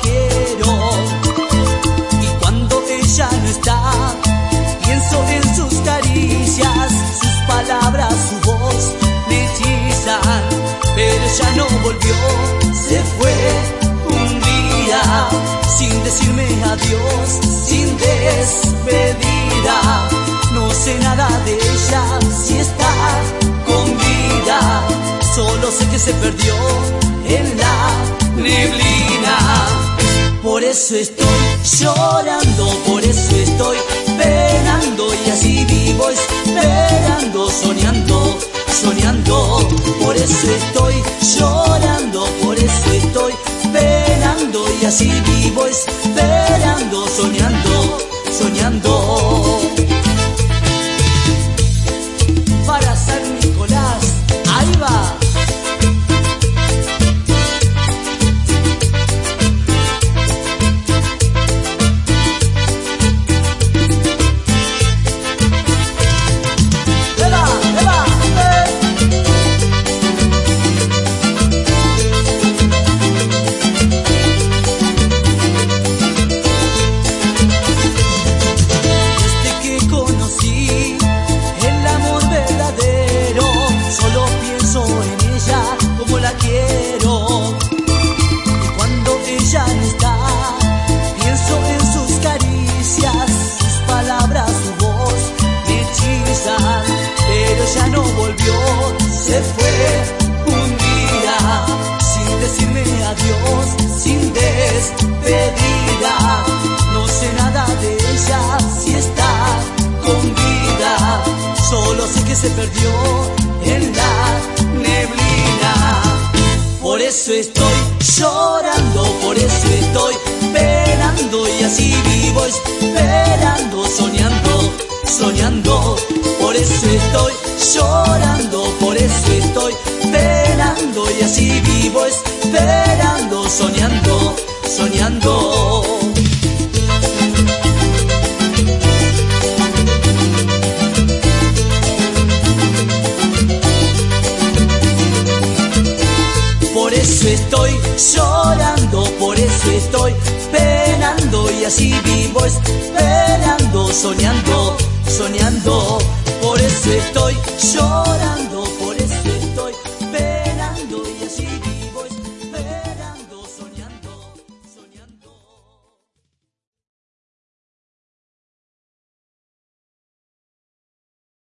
quiero. Y cuando ella no está, pienso en sus caricias, sus palabras, su voz me hechizan. Pero ella no volvió, se fue un día sin decirme adiós, sin despedida. No sé nada de ella, si está con vida, solo sé que se perdió en la neblina. Por eso estoy llorando, por eso estoy penando y así vivo esperando, soñando, soñando. Por eso estoy llorando, por eso estoy penando y así vivo esperando, soñando, soñando. Si está con vida, solo sé que se perdió en la neblina. Por eso estoy llorando, por eso estoy penando y así vivo esperando, soñando, soñando. Por eso estoy llorando, por eso estoy penando y así vivo esperando, soñando, soñando. Eso estoy llorando, por eso estoy penando y así vivo esperando, soñando, soñando. Por eso estoy llorando.